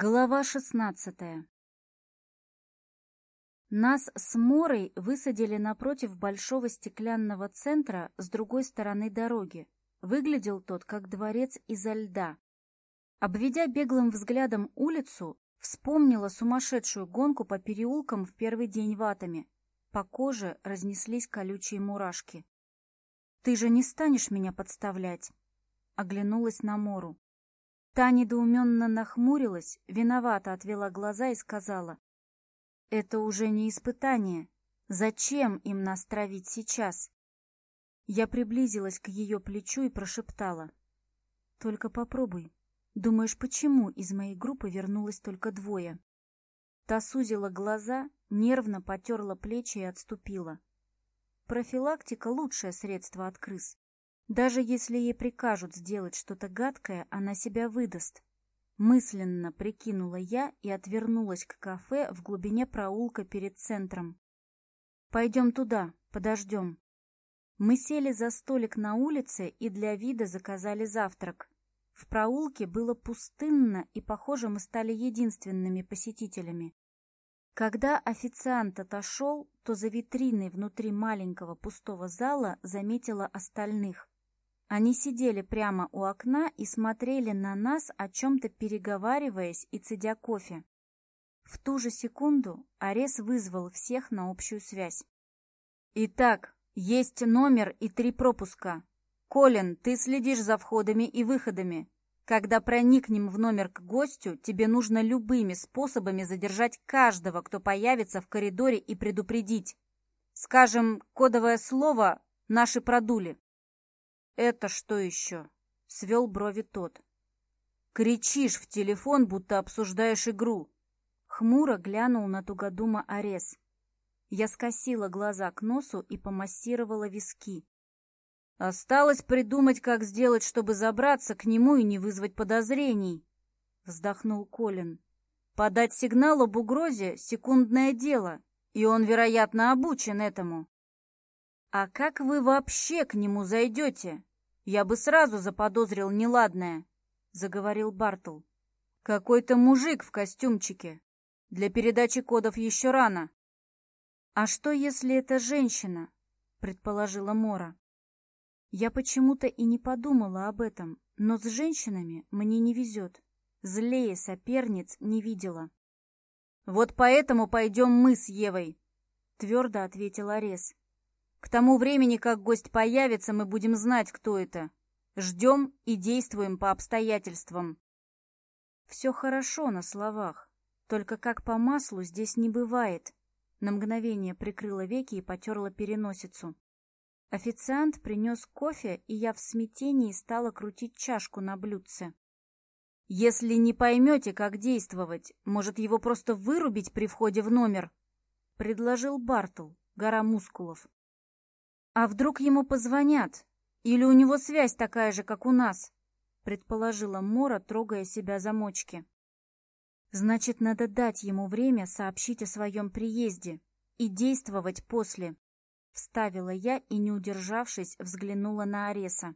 Глава шестнадцатая Нас с Морой высадили напротив большого стеклянного центра с другой стороны дороги. Выглядел тот, как дворец изо льда. Обведя беглым взглядом улицу, вспомнила сумасшедшую гонку по переулкам в первый день ватами. По коже разнеслись колючие мурашки. «Ты же не станешь меня подставлять!» Оглянулась на Мору. Та недоуменно нахмурилась, виновато отвела глаза и сказала. «Это уже не испытание. Зачем им нас травить сейчас?» Я приблизилась к ее плечу и прошептала. «Только попробуй. Думаешь, почему из моей группы вернулось только двое?» Та сузила глаза, нервно потерла плечи и отступила. «Профилактика — лучшее средство от крыс. Даже если ей прикажут сделать что-то гадкое, она себя выдаст. Мысленно прикинула я и отвернулась к кафе в глубине проулка перед центром. «Пойдем туда, подождем». Мы сели за столик на улице и для вида заказали завтрак. В проулке было пустынно, и, похоже, мы стали единственными посетителями. Когда официант отошел, то за витриной внутри маленького пустого зала заметила остальных. Они сидели прямо у окна и смотрели на нас, о чем-то переговариваясь и цедя кофе. В ту же секунду Арес вызвал всех на общую связь. «Итак, есть номер и три пропуска. Колин, ты следишь за входами и выходами. Когда проникнем в номер к гостю, тебе нужно любыми способами задержать каждого, кто появится в коридоре и предупредить. Скажем, кодовое слово «наши продули». «Это что еще?» — свел брови тот. «Кричишь в телефон, будто обсуждаешь игру!» Хмуро глянул на тугодума Арес. Я скосила глаза к носу и помассировала виски. «Осталось придумать, как сделать, чтобы забраться к нему и не вызвать подозрений», — вздохнул Колин. «Подать сигнал об угрозе — секундное дело, и он, вероятно, обучен этому». «А как вы вообще к нему зайдете?» Я бы сразу заподозрил неладное, — заговорил Бартл. Какой-то мужик в костюмчике. Для передачи кодов еще рано. А что, если это женщина? — предположила Мора. Я почему-то и не подумала об этом, но с женщинами мне не везет. Злее соперниц не видела. «Вот поэтому пойдем мы с Евой», — твердо ответил Арес. К тому времени, как гость появится, мы будем знать, кто это. Ждем и действуем по обстоятельствам. Все хорошо на словах, только как по маслу здесь не бывает. На мгновение прикрыла веки и потерла переносицу. Официант принес кофе, и я в смятении стала крутить чашку на блюдце. «Если не поймете, как действовать, может, его просто вырубить при входе в номер?» — предложил Бартл, гора мускулов. А вдруг ему позвонят? Или у него связь такая же, как у нас? Предположила Мора, трогая себя за мочки. Значит, надо дать ему время сообщить о своем приезде и действовать после. Вставила я и, не удержавшись, взглянула на Ареса.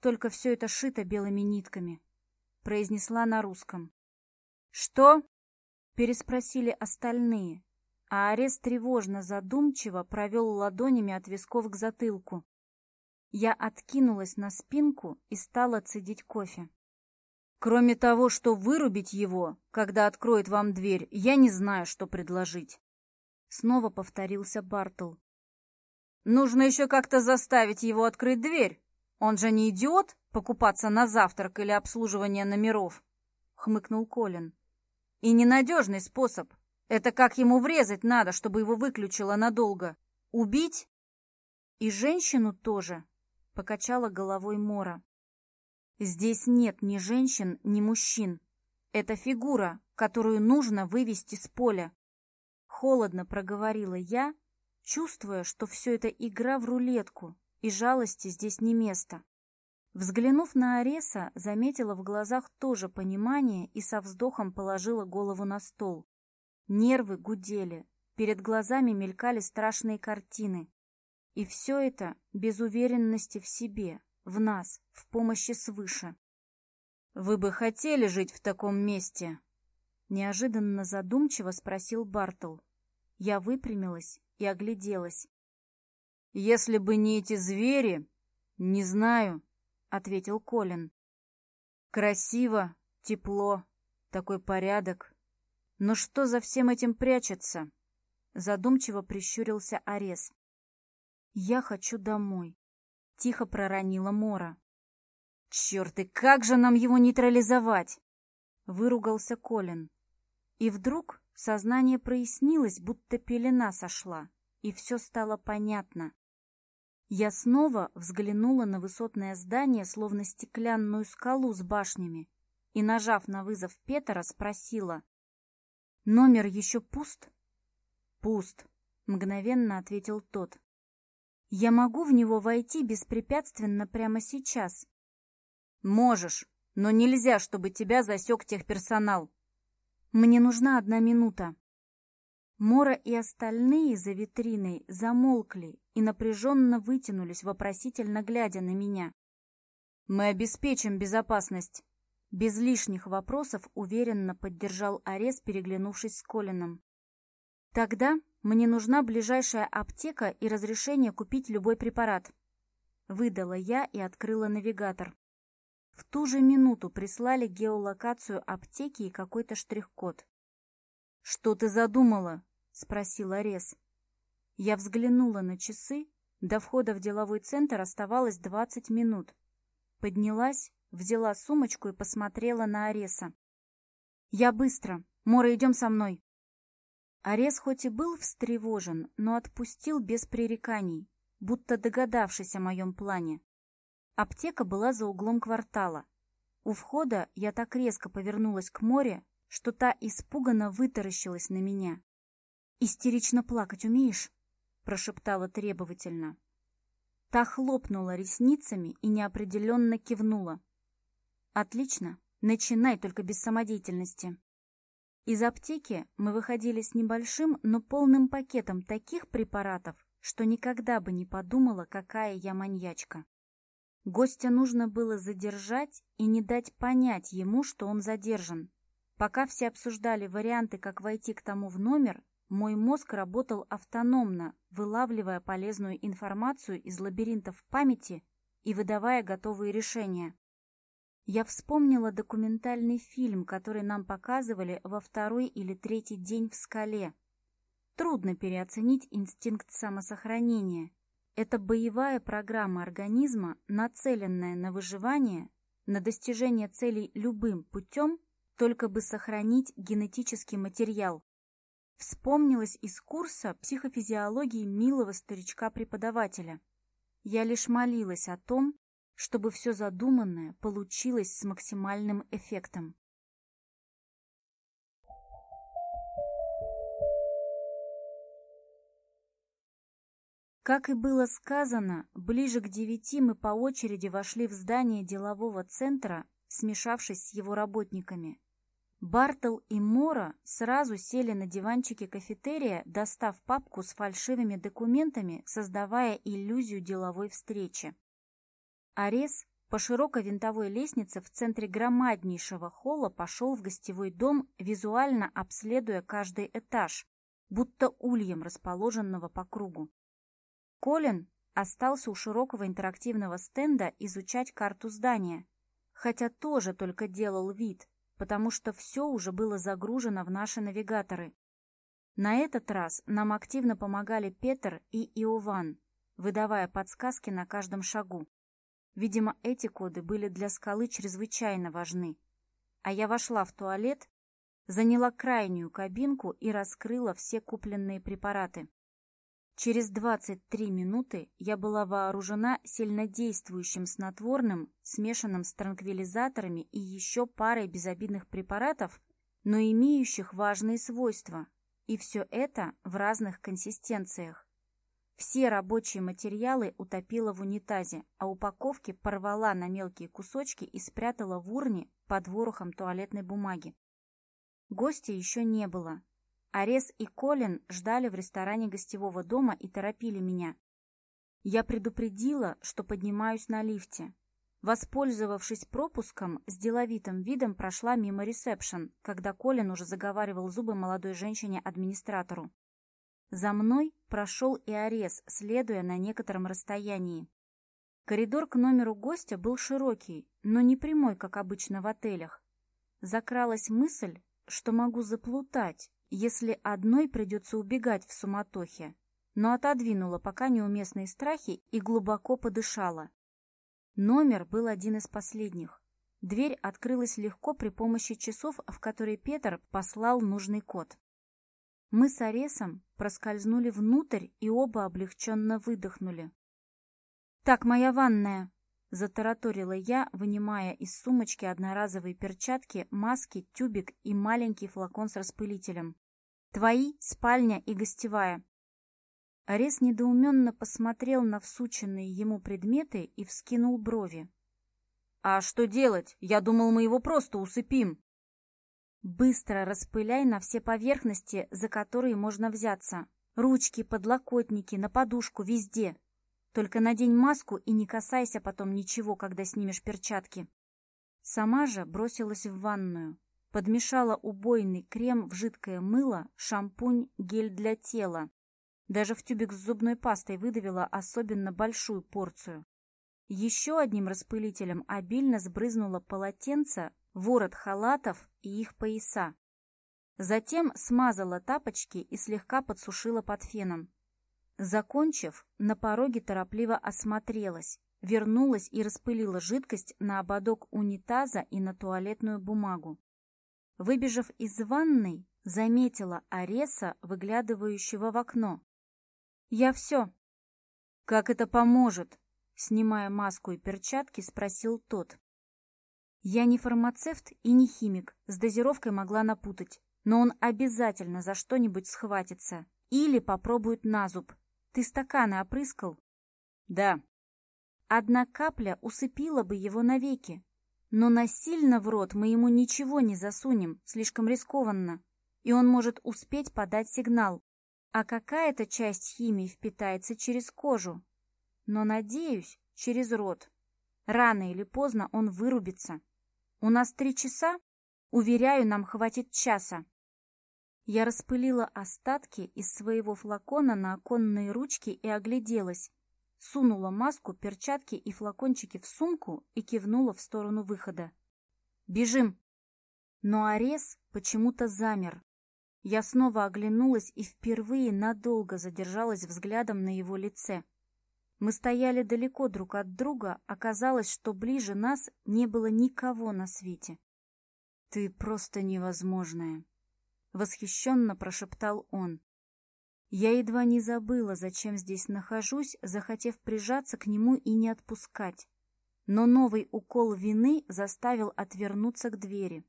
Только все это шито белыми нитками. Произнесла на русском. «Что?» — переспросили остальные, а Арес тревожно задумчиво провел ладонями от висков к затылку. Я откинулась на спинку и стала цедить кофе. Кроме того, что вырубить его, когда откроет вам дверь, я не знаю, что предложить. Снова повторился Бартл. Нужно еще как-то заставить его открыть дверь. Он же не идиот покупаться на завтрак или обслуживание номеров, хмыкнул Колин. И ненадежный способ. Это как ему врезать надо, чтобы его выключило надолго? Убить? И женщину тоже, покачала головой Мора. Здесь нет ни женщин, ни мужчин. Это фигура, которую нужно вывести с поля. Холодно проговорила я, чувствуя, что все это игра в рулетку, и жалости здесь не место. Взглянув на Ареса, заметила в глазах тоже понимание и со вздохом положила голову на стол. Нервы гудели, перед глазами мелькали страшные картины. И все это без уверенности в себе, в нас, в помощи свыше. «Вы бы хотели жить в таком месте?» Неожиданно задумчиво спросил Бартл. Я выпрямилась и огляделась. «Если бы не эти звери...» «Не знаю», — ответил Колин. «Красиво, тепло, такой порядок, но «Ну что за всем этим прячется? Задумчиво прищурился Арес. Я хочу домой. Тихо проронила Мора. Черт, и как же нам его нейтрализовать? Выругался Колин. И вдруг сознание прояснилось, будто пелена сошла, и все стало понятно. Я снова взглянула на высотное здание, словно стеклянную скалу с башнями, и, нажав на вызов Петера, спросила — Номер еще пуст? Пуст, мгновенно ответил тот. Я могу в него войти беспрепятственно прямо сейчас. Можешь, но нельзя, чтобы тебя засек техперсонал. Мне нужна одна минута. Мора и остальные за витриной замолкли и напряженно вытянулись, вопросительно глядя на меня. «Мы обеспечим безопасность», без лишних вопросов уверенно поддержал Арес, переглянувшись с Колином. «Тогда мне нужна ближайшая аптека и разрешение купить любой препарат». Выдала я и открыла навигатор. В ту же минуту прислали геолокацию аптеки и какой-то штрих-код. «Что ты задумала?» — спросил Арес. Я взглянула на часы. До входа в деловой центр оставалось 20 минут. Поднялась, взяла сумочку и посмотрела на Ареса. «Я быстро! Мора, идем со мной!» Арес хоть и был встревожен, но отпустил без пререканий, будто догадавшись о моем плане. Аптека была за углом квартала. У входа я так резко повернулась к море, что та испуганно вытаращилась на меня. «Истерично плакать умеешь?» – прошептала требовательно. Та хлопнула ресницами и неопределенно кивнула. Отлично, начинай только без самодеятельности. Из аптеки мы выходили с небольшим, но полным пакетом таких препаратов, что никогда бы не подумала, какая я маньячка. Гостя нужно было задержать и не дать понять ему, что он задержан. Пока все обсуждали варианты, как войти к тому в номер, мой мозг работал автономно, вылавливая полезную информацию из лабиринтов памяти и выдавая готовые решения. Я вспомнила документальный фильм, который нам показывали во второй или третий день в скале. Трудно переоценить инстинкт самосохранения. Это боевая программа организма, нацеленная на выживание, на достижение целей любым путем, только бы сохранить генетический материал. Вспомнилась из курса психофизиологии милого старичка-преподавателя. Я лишь молилась о том, чтобы все задуманное получилось с максимальным эффектом. Как и было сказано, ближе к девяти мы по очереди вошли в здание делового центра, смешавшись с его работниками. Бартл и Мора сразу сели на диванчике кафетерия, достав папку с фальшивыми документами, создавая иллюзию деловой встречи. Арес по широкой винтовой лестнице в центре громаднейшего холла пошел в гостевой дом, визуально обследуя каждый этаж, будто ульем расположенного по кругу. Колин остался у широкого интерактивного стенда изучать карту здания, хотя тоже только делал вид, потому что все уже было загружено в наши навигаторы. На этот раз нам активно помогали Петр и Иован, выдавая подсказки на каждом шагу. Видимо, эти коды были для скалы чрезвычайно важны. А я вошла в туалет, заняла крайнюю кабинку и раскрыла все купленные препараты. Через 23 минуты я была вооружена сильнодействующим снотворным, смешанным с транквилизаторами и еще парой безобидных препаратов, но имеющих важные свойства, и все это в разных консистенциях. Все рабочие материалы утопила в унитазе, а упаковки порвала на мелкие кусочки и спрятала в урне под ворохом туалетной бумаги. Гостя еще не было. Арес и Колин ждали в ресторане гостевого дома и торопили меня. Я предупредила, что поднимаюсь на лифте. Воспользовавшись пропуском, с деловитым видом прошла мимо ресепшн, когда Колин уже заговаривал зубы молодой женщине-администратору. За мной прошел и Арес, следуя на некотором расстоянии. Коридор к номеру гостя был широкий, но не прямой, как обычно в отелях. Закралась мысль, что могу заплутать, если одной придется убегать в суматохе, но отодвинула пока неуместные страхи и глубоко подышала. Номер был один из последних. Дверь открылась легко при помощи часов, в которые Петр послал нужный код. Мы с Аресом проскользнули внутрь и оба облегченно выдохнули. «Так, моя ванная!» — затараторила я, вынимая из сумочки одноразовые перчатки, маски, тюбик и маленький флакон с распылителем. «Твои, спальня и гостевая!» Арес недоуменно посмотрел на всученные ему предметы и вскинул брови. «А что делать? Я думал, мы его просто усыпим!» быстро распыляй на все поверхности, за которые можно взяться. Ручки, подлокотники, на подушку, везде. Только надень маску и не касайся потом ничего, когда снимешь перчатки. Сама же бросилась в ванную. Подмешала убойный крем в жидкое мыло, шампунь, гель для тела. Даже в тюбик с зубной пастой выдавила особенно большую порцию. Еще одним распылителем обильно сбрызнула полотенце, ворот халатов и их пояса. Затем смазала тапочки и слегка подсушила под феном. Закончив, на пороге торопливо осмотрелась, вернулась и распылила жидкость на ободок унитаза и на туалетную бумагу. Выбежав из ванной, заметила Ареса, выглядывающего в окно. «Я все!» «Как это поможет?» Снимая маску и перчатки, спросил тот. Я не фармацевт и не химик, с дозировкой могла напутать, но он обязательно за что-нибудь схватится или попробует на зуб. Ты стаканы опрыскал? Да. Одна капля усыпила бы его навеки, но насильно в рот мы ему ничего не засунем, слишком рискованно, и он может успеть подать сигнал, а какая-то часть химии впитается через кожу, но, надеюсь, через рот. Рано или поздно он вырубится. У нас три часа? Уверяю, нам хватит часа. Я распылила остатки из своего флакона на оконные ручки и огляделась. Сунула маску, перчатки и флакончики в сумку и кивнула в сторону выхода. «Бежим!» Но Арес почему-то замер. Я снова оглянулась и впервые надолго задержалась взглядом на его лице. Мы стояли далеко друг от друга, оказалось, что ближе нас не было никого на свете. «Ты просто невозможная», Восхищенно прошептал он. Я едва не забыла, зачем здесь нахожусь, захотев прижаться к нему и не отпускать. Но новый укол вины заставил отвернуться к двери.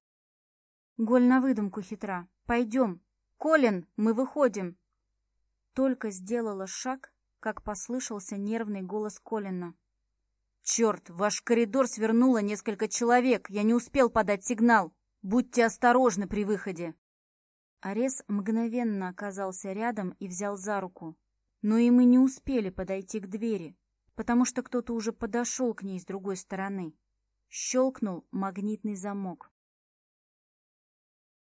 Голь на выдумку хитра. Пойдем. Колин, мы выходим. Только сделала шаг, как послышался нервный голос Колина. «Черт, ваш коридор свернуло несколько человек, я не успел подать сигнал. Будьте осторожны при выходе!» Арес мгновенно оказался рядом и взял за руку. Но и мы не успели подойти к двери, потому что кто-то уже подошел к ней с другой стороны. Щелкнул магнитный замок.